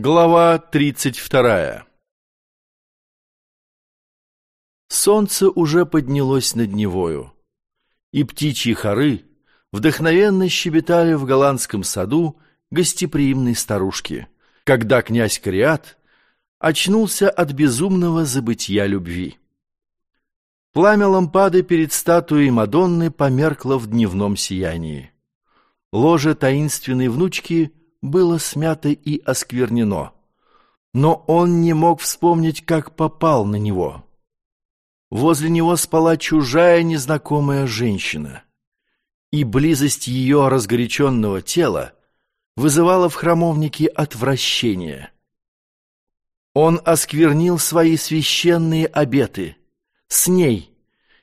Глава тридцать вторая Солнце уже поднялось над Невою, и птичьи хоры вдохновенно щебетали в голландском саду гостеприимной старушки, когда князь Кориат очнулся от безумного забытья любви. Пламя лампады перед статуей Мадонны померкло в дневном сиянии. Ложе таинственной внучки было смято и осквернено, но он не мог вспомнить, как попал на него. Возле него спала чужая незнакомая женщина, и близость ее разгоряченного тела вызывала в храмовнике отвращение. Он осквернил свои священные обеты. С ней.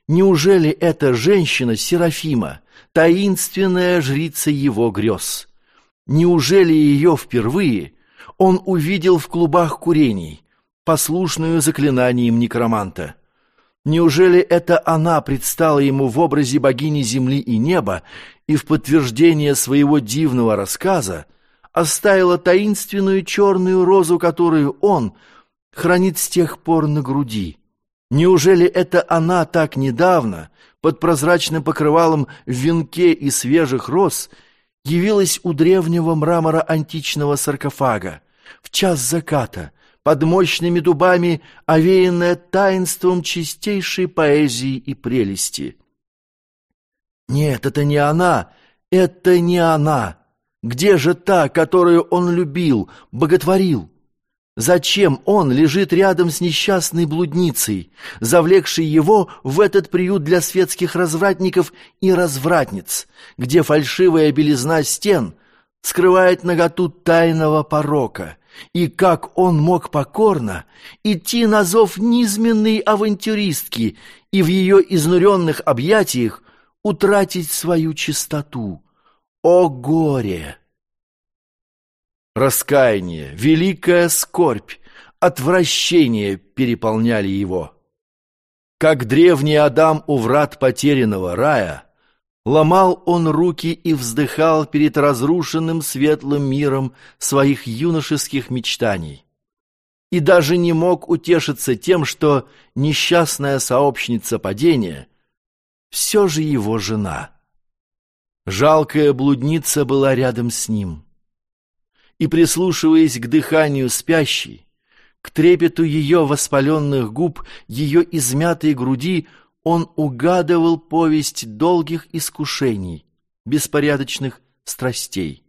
Неужели эта женщина Серафима, таинственная жрица его грез? Неужели ее впервые он увидел в клубах курений, послушную заклинанием некроманта? Неужели это она предстала ему в образе богини земли и неба и в подтверждение своего дивного рассказа оставила таинственную черную розу, которую он хранит с тех пор на груди? Неужели это она так недавно, под прозрачным покрывалом в венке и свежих роз, явилась у древнего мрамора античного саркофага, в час заката, под мощными дубами, овеянная таинством чистейшей поэзии и прелести. Нет, это не она, это не она. Где же та, которую он любил, боготворил? Зачем он лежит рядом с несчастной блудницей, завлекшей его в этот приют для светских развратников и развратниц, где фальшивая белизна стен скрывает наготу тайного порока, и как он мог покорно идти на зов низменной авантюристки и в ее изнуренных объятиях утратить свою чистоту? О горе! Раскаяние, великая скорбь, отвращение переполняли его. Как древний Адам у врат потерянного рая, ломал он руки и вздыхал перед разрушенным светлым миром своих юношеских мечтаний. И даже не мог утешиться тем, что несчастная сообщница падения все же его жена. Жалкая блудница была рядом с ним и, прислушиваясь к дыханию спящей, к трепету ее воспаленных губ, ее измятой груди, он угадывал повесть долгих искушений, беспорядочных страстей.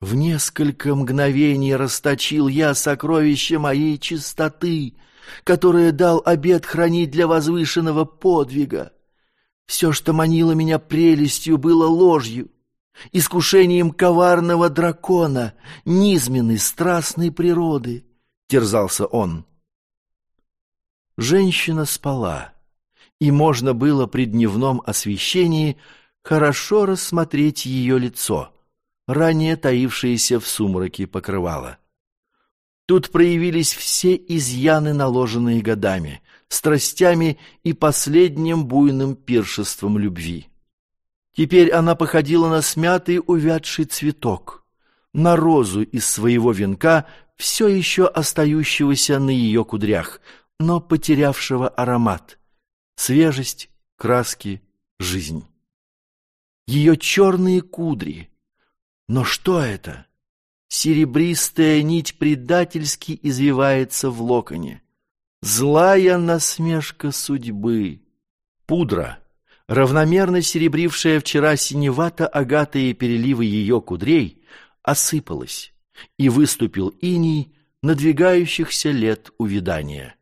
В несколько мгновений расточил я сокровище моей чистоты, которое дал обет хранить для возвышенного подвига. Все, что манило меня прелестью, было ложью искушением коварного дракона, низменной страстной природы, терзался он. Женщина спала, и можно было при дневном освещении хорошо рассмотреть ее лицо, ранее таившееся в сумраке покрывала. Тут проявились все изъяны, наложенные годами, страстями и последним буйным пиршеством любви. Теперь она походила на смятый увядший цветок, на розу из своего венка, все еще остающегося на ее кудрях, но потерявшего аромат, свежесть, краски, жизнь. Ее черные кудри. Но что это? Серебристая нить предательски извивается в локоне. Злая насмешка судьбы. Пудра — равномерно серебрившая вчера синевато-агатые переливы ее кудрей, осыпалась, и выступил иней надвигающихся лет увядания.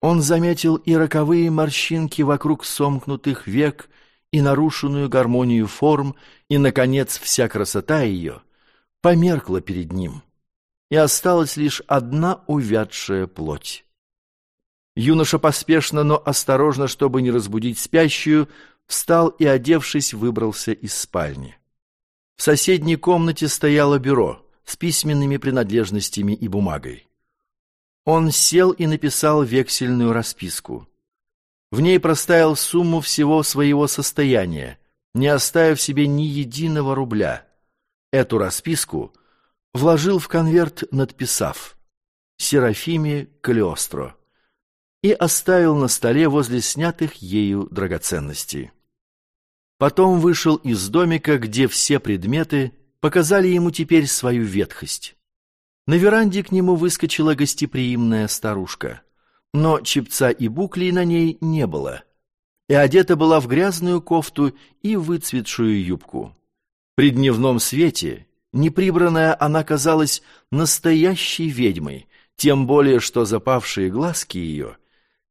Он заметил и роковые морщинки вокруг сомкнутых век, и нарушенную гармонию форм, и, наконец, вся красота ее померкла перед ним, и осталась лишь одна увядшая плоть. Юноша поспешно, но осторожно, чтобы не разбудить спящую, встал и, одевшись, выбрался из спальни. В соседней комнате стояло бюро с письменными принадлежностями и бумагой. Он сел и написал вексельную расписку. В ней проставил сумму всего своего состояния, не оставив себе ни единого рубля. Эту расписку вложил в конверт, надписав «Серафиме Калиостро» и оставил на столе возле снятых ею драгоценностей. Потом вышел из домика, где все предметы показали ему теперь свою ветхость. На веранде к нему выскочила гостеприимная старушка, но чепца и буклей на ней не было, и одета была в грязную кофту и выцветшую юбку. При дневном свете, неприбранная, она казалась настоящей ведьмой, тем более что запавшие глазки ее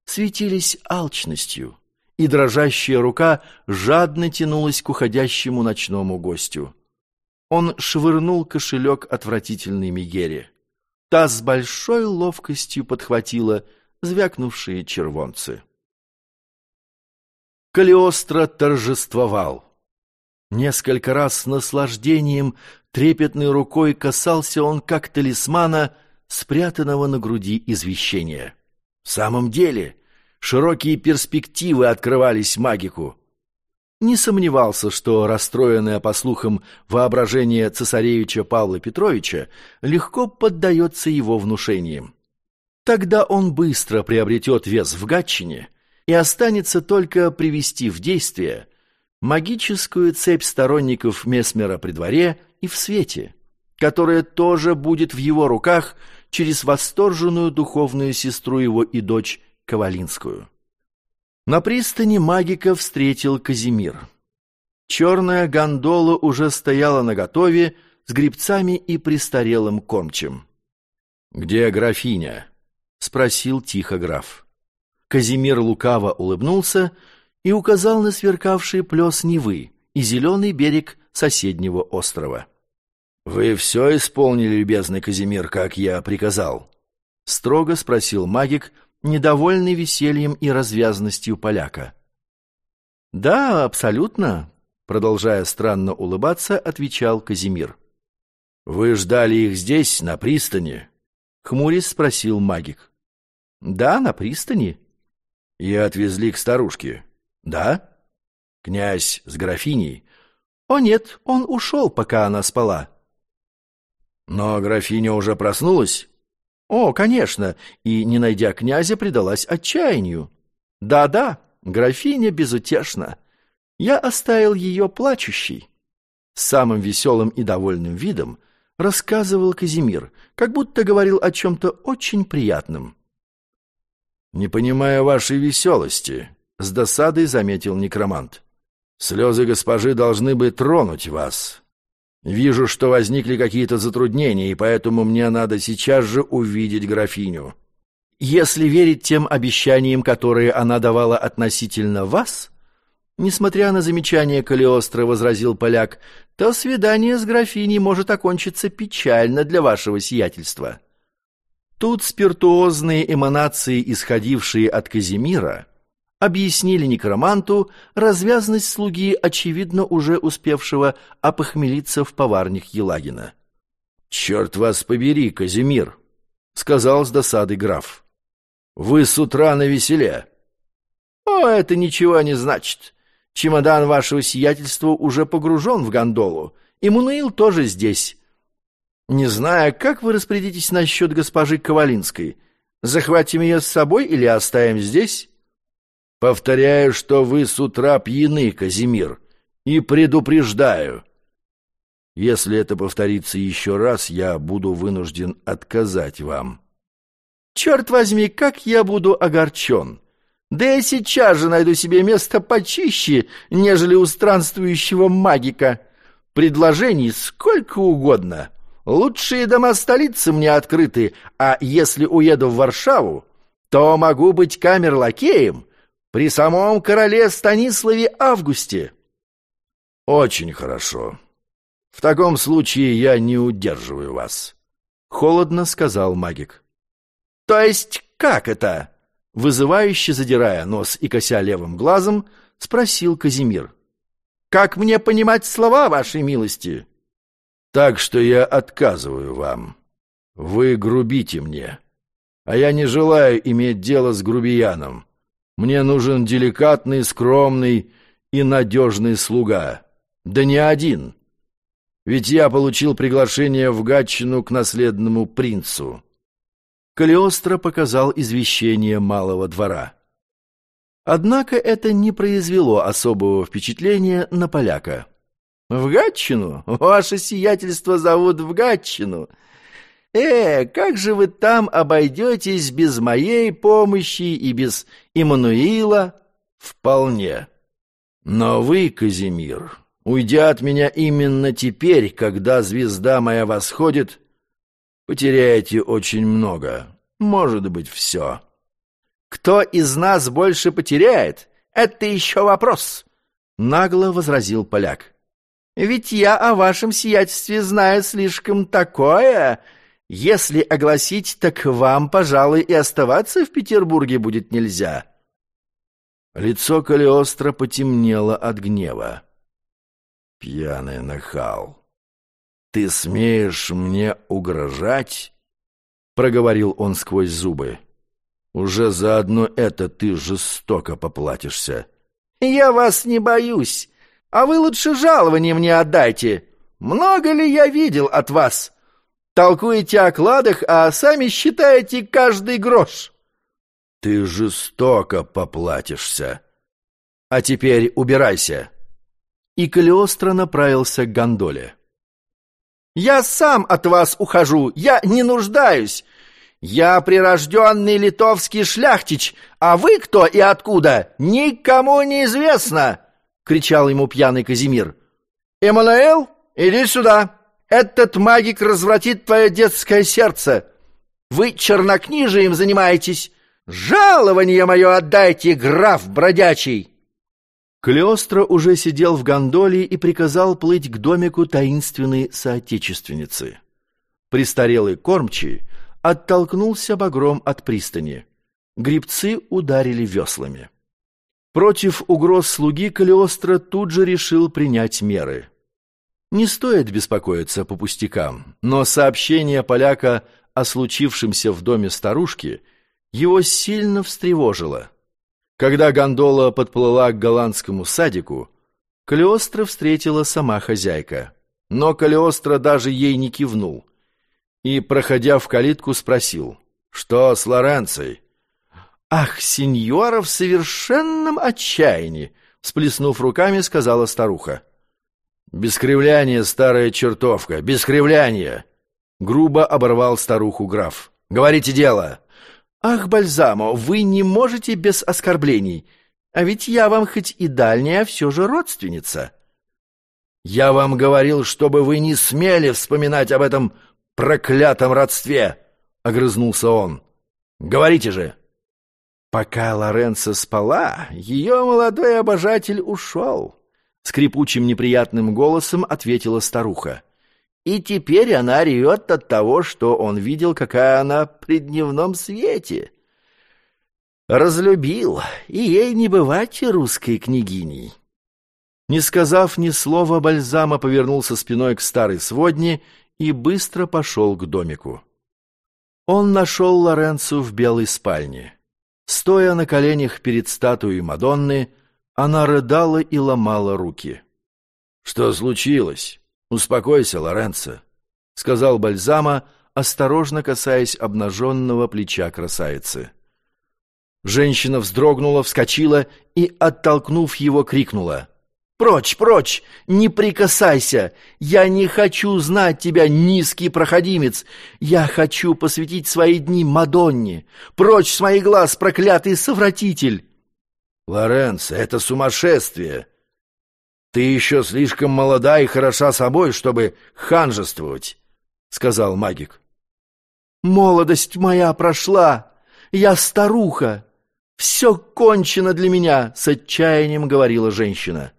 светились алчностью, и дрожащая рука жадно тянулась к уходящему ночному гостю. Он швырнул кошелек отвратительной Мегере. Та с большой ловкостью подхватила звякнувшие червонцы. Калиостро торжествовал. Несколько раз с наслаждением трепетной рукой касался он как талисмана, спрятанного на груди извещения. В самом деле, широкие перспективы открывались магику. Не сомневался, что расстроенное, по слухам, воображение цесаревича Павла Петровича легко поддается его внушениям. Тогда он быстро приобретет вес в Гатчине и останется только привести в действие магическую цепь сторонников Месмера при дворе и в свете, которая тоже будет в его руках через восторженную духовную сестру его и дочь Ковалинскую. На пристани магика встретил Казимир. Черная гондола уже стояла наготове с грибцами и престарелым кормчем. «Где графиня?» — спросил тихо граф. Казимир лукаво улыбнулся и указал на сверкавший плес Невы и зеленый берег соседнего острова. «Вы все исполнили, любезный Казимир, как я приказал?» — строго спросил магик, недовольный весельем и развязностью поляка. «Да, абсолютно», — продолжая странно улыбаться, отвечал Казимир. «Вы ждали их здесь, на пристани?» — хмурясь спросил магик. «Да, на пристани». «И отвезли к старушке?» «Да?» «Князь с графиней?» «О нет, он ушел, пока она спала». «Но графиня уже проснулась?» О, конечно, и, не найдя князя, предалась отчаянию. Да-да, графиня безутешна. Я оставил ее плачущей. С самым веселым и довольным видом рассказывал Казимир, как будто говорил о чем-то очень приятном. «Не понимая вашей веселости», — с досадой заметил некромант. «Слезы госпожи должны бы тронуть вас. Вижу, что возникли какие-то затруднения, и поэтому мне надо сейчас же увидеть графиню. Если верить тем обещаниям, которые она давала относительно вас, несмотря на замечание Калиостро, возразил поляк, то свидание с графиней может окончиться печально для вашего сиятельства. Тут спиртуозные эманации, исходившие от Казимира, объяснили некроманту развязность слуги, очевидно, уже успевшего опохмелиться в поварнях Елагина. «Черт вас побери, Казимир!» — сказал с досадой граф. «Вы с утра на веселе!» «О, это ничего не значит. Чемодан вашего сиятельства уже погружен в гондолу, и Мунуил тоже здесь. Не знаю, как вы распорядитесь насчет госпожи Ковалинской. Захватим ее с собой или оставим здесь?» Повторяю, что вы с утра пьяны, Казимир, и предупреждаю. Если это повторится еще раз, я буду вынужден отказать вам. Черт возьми, как я буду огорчен! Да я сейчас же найду себе место почище, нежели у странствующего магика. Предложений сколько угодно. Лучшие дома столицы мне открыты, а если уеду в Варшаву, то могу быть камер-лакеем при самом короле Станиславе Августе. Очень хорошо. В таком случае я не удерживаю вас, холодно сказал магик. То есть как это? вызывающе задирая нос и кося левым глазом, спросил Казимир. Как мне понимать слова вашей милости? Так что я отказываю вам. Вы грубите мне, а я не желаю иметь дело с грубияном. Мне нужен деликатный, скромный и надежный слуга. Да не один. Ведь я получил приглашение в Гатчину к наследному принцу. Калиостро показал извещение малого двора. Однако это не произвело особого впечатления на поляка. «В Гатчину? Ваше сиятельство зовут в Гатчину. Э, как же вы там обойдетесь без моей помощи и без Иммануила?» «Вполне. Но вы, Казимир, уйдя от меня именно теперь, когда звезда моя восходит, потеряете очень много, может быть, все». «Кто из нас больше потеряет, это еще вопрос», — нагло возразил поляк. «Ведь я о вашем сиятельстве знаю слишком такое. Если огласить, так вам, пожалуй, и оставаться в Петербурге будет нельзя». Лицо Калиостро потемнело от гнева. «Пьяный нахал, ты смеешь мне угрожать?» — проговорил он сквозь зубы. Уже за одно это ты жестоко поплатишься. Я вас не боюсь, а вы лучше жалование мне отдайте. Много ли я видел от вас? Толкуете о кладах, а сами считаете каждый грош. Ты жестоко поплатишься. А теперь убирайся. И Калиостро направился к гондоле. «Я сам от вас ухожу, я не нуждаюсь. Я прирожденный литовский шляхтич, а вы кто и откуда, никому не известно!» — кричал ему пьяный Казимир. «Эммануэл, иди сюда! Этот магик развратит твое детское сердце! Вы чернокнижием занимаетесь! Жалование мое отдайте, граф бродячий!» Клеостро уже сидел в гондоле и приказал плыть к домику таинственной соотечественницы. Престарелый кормчий оттолкнулся багром от пристани. Грибцы ударили веслами. Против угроз слуги Калиостро тут же решил принять меры. Не стоит беспокоиться по пустякам, но сообщение поляка о случившемся в доме старушки его сильно встревожило. Когда гондола подплыла к голландскому садику, Калиостро встретила сама хозяйка. Но Калиостро даже ей не кивнул — и, проходя в калитку, спросил, «Что с Лоренцей?» «Ах, сеньора в совершенном отчаянии!» Сплеснув руками, сказала старуха. «Без кривляния, старая чертовка, без кривляния!» Грубо оборвал старуху граф. «Говорите дело!» «Ах, Бальзамо, вы не можете без оскорблений, а ведь я вам хоть и дальняя, а все же родственница». «Я вам говорил, чтобы вы не смели вспоминать об этом проклятом родстве!» — огрызнулся он. «Говорите же!» Пока Лоренцо спала, ее молодой обожатель ушел. Скрипучим неприятным голосом ответила старуха. И теперь она ревет от того, что он видел, какая она при дневном свете. Разлюбил, и ей не бывать русской княгиней. Не сказав ни слова, Бальзама повернулся спиной к старой сводне и быстро пошел к домику. Он нашел Лоренцу в белой спальне. Стоя на коленях перед статуей Мадонны, она рыдала и ломала руки. «Что случилось? Успокойся, Лоренцо», — сказал Бальзама, осторожно касаясь обнаженного плеча красавицы. Женщина вздрогнула, вскочила и, оттолкнув его, крикнула — Прочь, прочь! Не прикасайся! Я не хочу знать тебя, низкий проходимец! Я хочу посвятить свои дни Мадонне! Прочь с моих глаз, проклятый совратитель!» «Лоренцо, это сумасшествие! Ты еще слишком молода и хороша собой, чтобы ханжествовать!» — сказал магик. «Молодость моя прошла! Я старуха! Все кончено для меня!» — с отчаянием говорила женщина.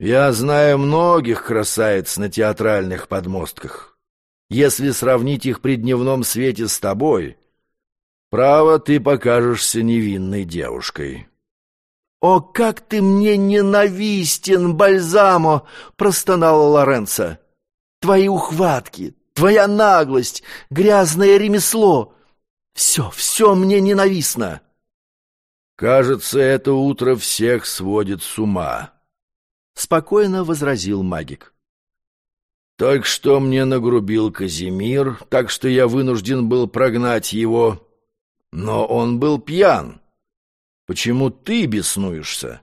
Я знаю многих красавиц на театральных подмостках. Если сравнить их при дневном свете с тобой, право, ты покажешься невинной девушкой. «О, как ты мне ненавистен, Бальзамо!» — простонала Лоренцо. «Твои ухватки, твоя наглость, грязное ремесло — все, все мне ненавистно!» «Кажется, это утро всех сводит с ума», — спокойно возразил магик. Только что мне нагрубил Казимир, так что я вынужден был прогнать его. Но он был пьян. Почему ты беснуешься?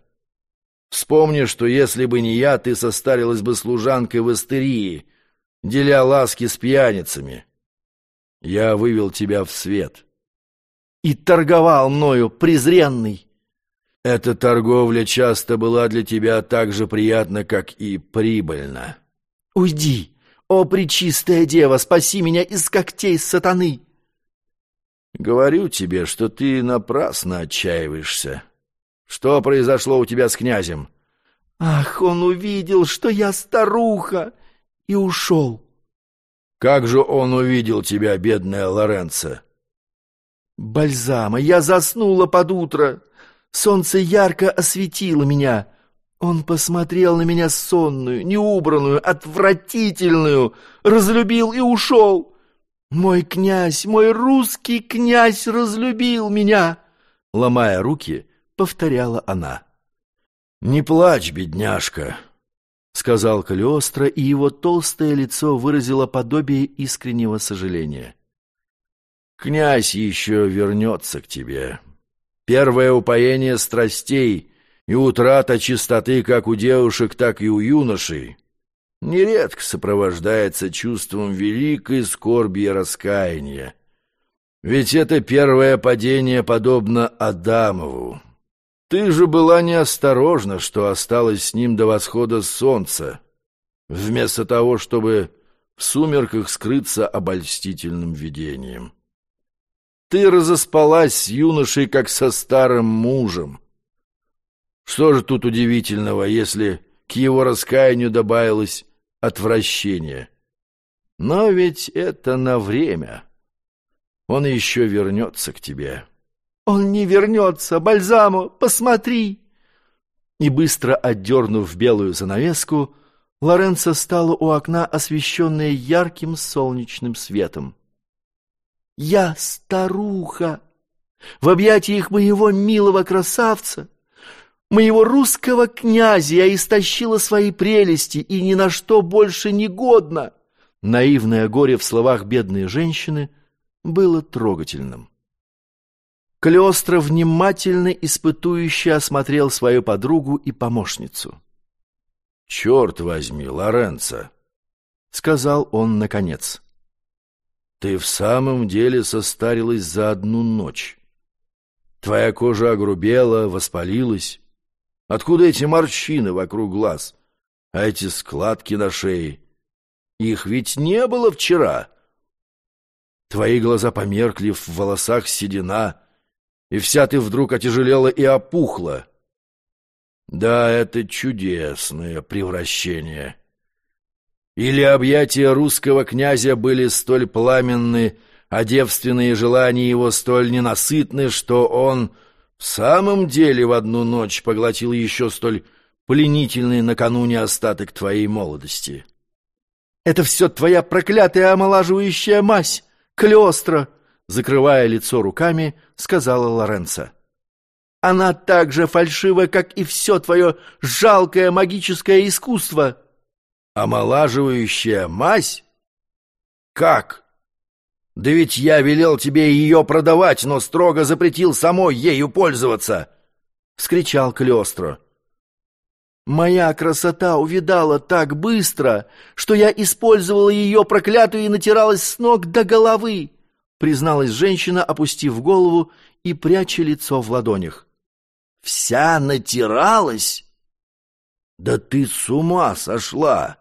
Вспомни, что если бы не я, ты состарилась бы служанкой в Астерии, деля ласки с пьяницами. Я вывел тебя в свет. И торговал мною, презренный. Эта торговля часто была для тебя так же приятна, как и прибыльна. Уйди, о пречистая дева, спаси меня из когтей сатаны. Говорю тебе, что ты напрасно отчаиваешься. Что произошло у тебя с князем? Ах, он увидел, что я старуха, и ушел. Как же он увидел тебя, бедная Лоренцо? Бальзама, я заснула под утро. Солнце ярко осветило меня. Он посмотрел на меня сонную, неубранную, отвратительную, разлюбил и ушел. Мой князь, мой русский князь разлюбил меня. Ломая руки, повторяла она. «Не плачь, бедняжка», — сказал Калиостро, и его толстое лицо выразило подобие искреннего сожаления. «Князь еще вернется к тебе. Первое упоение страстей — и утрата чистоты как у девушек, так и у юношей нередко сопровождается чувством великой скорби и раскаяния. Ведь это первое падение подобно Адамову. Ты же была неосторожна, что осталась с ним до восхода солнца, вместо того, чтобы в сумерках скрыться обольстительным видением. Ты разоспалась с юношей, как со старым мужем, что же тут удивительного, если к его раскаянию добавилось отвращение? Но ведь это на время. Он еще вернется к тебе. Он не вернется, Бальзамо, посмотри! И быстро отдернув белую занавеску, Лоренцо стала у окна, освещенная ярким солнечным светом. «Я старуха! В объятиях моего милого красавца!» Моего русского князя я истощила свои прелести и ни на что больше не годна. Наивное горе в словах бедной женщины было трогательным. Клеостро внимательно испытующе осмотрел свою подругу и помощницу. — Черт возьми, Лоренцо! — сказал он наконец. — Ты в самом деле состарилась за одну ночь. Твоя кожа огрубела, воспалилась. Откуда эти морщины вокруг глаз? А эти складки на шее? Их ведь не было вчера. Твои глаза померкли, в волосах седина, и вся ты вдруг отяжелела и опухла. Да, это чудесное превращение. Или объятия русского князя были столь пламенны, а девственные желания его столь ненасытны, что он в самом деле в одну ночь поглотил еще столь пленительный накануне остаток твоей молодости. Это все твоя проклятая омолаживающая мазь, Клеостро, закрывая лицо руками, сказала Лоренцо. Она так же фальшива, как и все твое жалкое магическое искусство. Омолаживающая мазь? Как? Да ведь я велел тебе ее продавать, но строго запретил самой ею пользоваться!» — вскричал Клёстро. «Моя красота увидала так быстро, что я использовала ее проклятую и натиралась с ног до головы», — призналась женщина, опустив голову и пряча лицо в ладонях. «Вся натиралась? Да ты с ума сошла!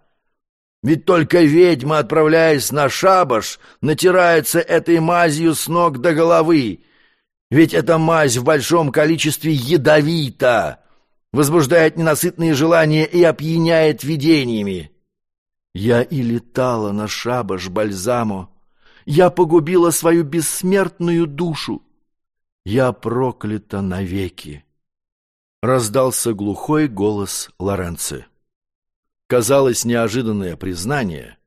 Ведь только ведьма, отправляясь на шабаш, натирается этой мазью с ног до головы. Ведь эта мазь в большом количестве ядовита, возбуждает ненасытные желания и опьяняет видениями. Я и летала на шабаш бальзаму. Я погубила свою бессмертную душу. Я проклята навеки. Раздался глухой голос Лоренци казалось, неожиданное признание,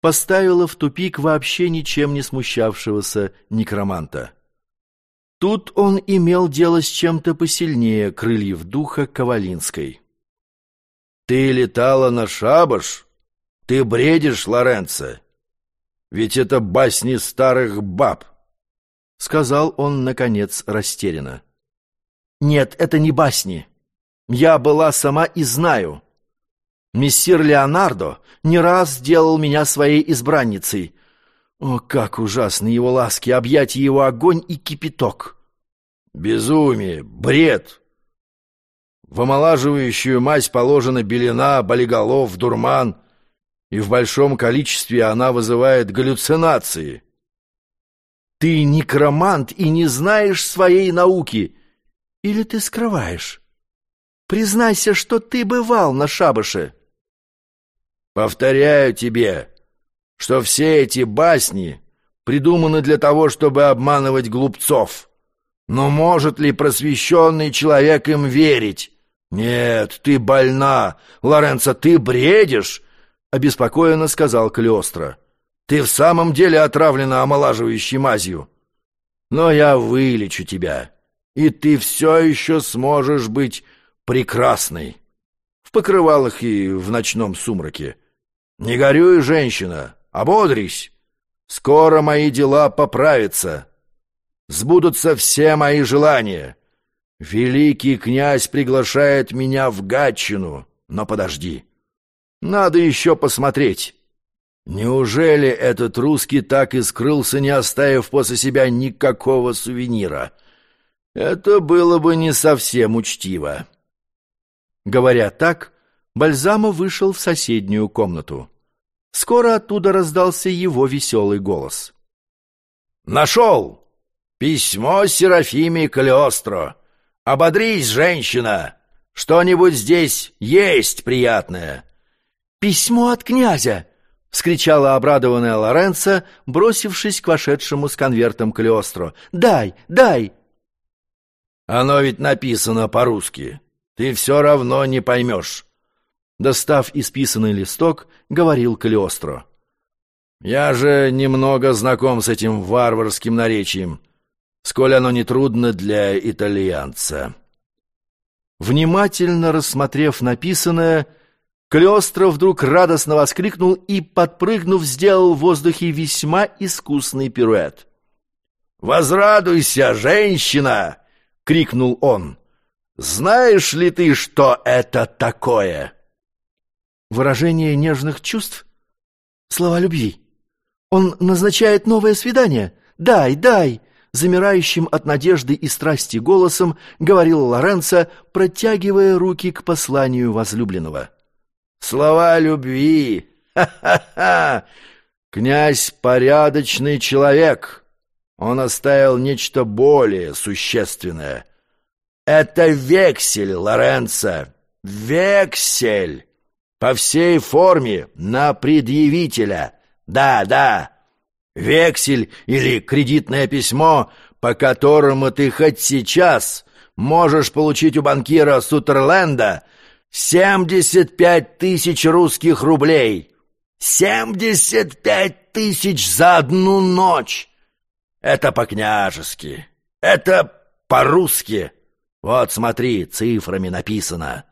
поставило в тупик вообще ничем не смущавшегося некроманта. Тут он имел дело с чем-то посильнее крыльев духа Ковалинской. «Ты летала на шабаш? Ты бредишь, Лоренцо? Ведь это басни старых баб!» — сказал он, наконец, растерянно. «Нет, это не басни. Я была сама и знаю. Мессир Леонардо не раз делал меня своей избранницей. О, как ужасны его ласки, объятия его огонь и кипяток!» «Безумие! Бред!» В омолаживающую мазь положена белина, болиголов, дурман, и в большом количестве она вызывает галлюцинации. Ты некромант и не знаешь своей науки. Или ты скрываешь? Признайся, что ты бывал на шабаше. Повторяю тебе, что все эти басни придуманы для того, чтобы обманывать глупцов. Но может ли просвещенный человек им верить? Нет, ты больна. Лоренцо, ты бредишь, — обеспокоенно сказал Калиостро. Ты в самом деле отравлена омолаживающей мазью. Но я вылечу тебя, и ты все еще сможешь быть прекрасной. В покрывалах и в ночном сумраке. Не горюй, женщина, ободрись. Скоро мои дела поправятся. Сбудутся все мои желания. Великий князь приглашает меня в Гатчину, но подожди. Надо еще посмотреть. Неужели этот русский так и скрылся, не оставив после себя никакого сувенира? Это было бы не совсем учтиво. Говоря так, Бальзамо вышел в соседнюю комнату. Скоро оттуда раздался его веселый голос. «Нашел! Письмо Серафиме Калиостро! Ободрись, женщина! Что-нибудь здесь есть приятное!» «Письмо от князя!» — вскричала обрадованная Лоренцо, бросившись к вошедшему с конвертом Калиостро. «Дай, дай!» «Оно ведь написано по-русски. Ты все равно не поймешь». Достав исписанный листок, говорил Калиостро. «Я же немного знаком с этим варварским наречием, сколь оно нетрудно для итальянца». Внимательно рассмотрев написанное, Калиостро вдруг радостно воскликнул и, подпрыгнув, сделал в воздухе весьма искусный пируэт. «Возрадуйся, женщина!» — крикнул он. «Знаешь ли ты, что это такое?» Выражение нежных чувств? Слова любви. Он назначает новое свидание. Дай, дай! Замирающим от надежды и страсти голосом говорил Лоренцо, протягивая руки к посланию возлюбленного. Слова любви! Ха-ха-ха! Князь — порядочный человек. Он оставил нечто более существенное. Это вексель, Лоренцо, вексель! По всей форме на предъявителя. Да, да. Вексель или кредитное письмо, по которому ты хоть сейчас можешь получить у банкира Сутерленда семьдесят пять тысяч русских рублей. Семьдесят пять тысяч за одну ночь. Это по-княжески. Это по-русски. Вот смотри, цифрами написано.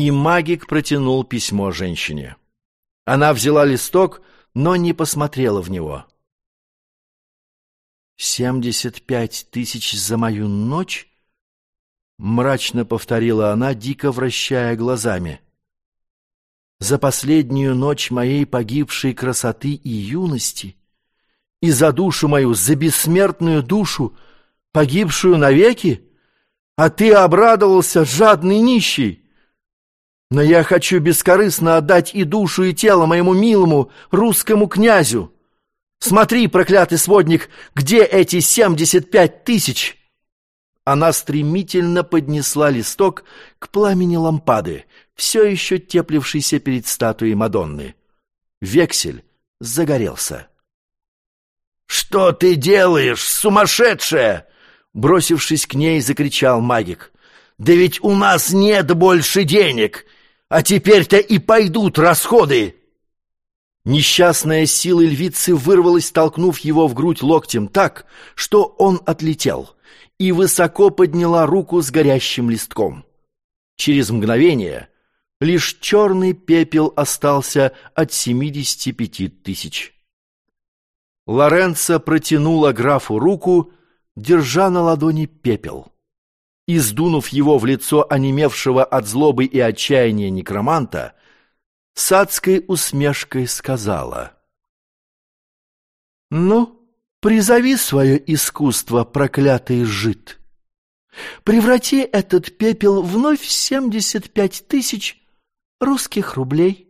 И магик протянул письмо женщине. Она взяла листок, но не посмотрела в него. «Семьдесят пять тысяч за мою ночь?» Мрачно повторила она, дико вращая глазами. «За последнюю ночь моей погибшей красоты и юности, и за душу мою, за бессмертную душу, погибшую навеки? А ты обрадовался, жадный нищий!» Но я хочу бескорыстно отдать и душу, и тело моему милому русскому князю. Смотри, проклятый сводник, где эти семьдесят пять тысяч?» Она стремительно поднесла листок к пламени лампады, все еще теплившейся перед статуей Мадонны. Вексель загорелся. «Что ты делаешь, сумасшедшая?» Бросившись к ней, закричал магик. «Да ведь у нас нет больше денег! А теперь-то и пойдут расходы!» Несчастная сила львицы вырвалась, толкнув его в грудь локтем так, что он отлетел, и высоко подняла руку с горящим листком. Через мгновение Лишь черный пепел остался от семидесяти пяти тысяч. Лоренцо протянула графу руку, держа на ладони пепел. И, сдунув его в лицо онемевшего от злобы и отчаяния некроманта, с адской усмешкой сказала. «Ну, призови свое искусство, проклятый жид. Преврати этот пепел вновь в семьдесят пять тысяч русских рублей».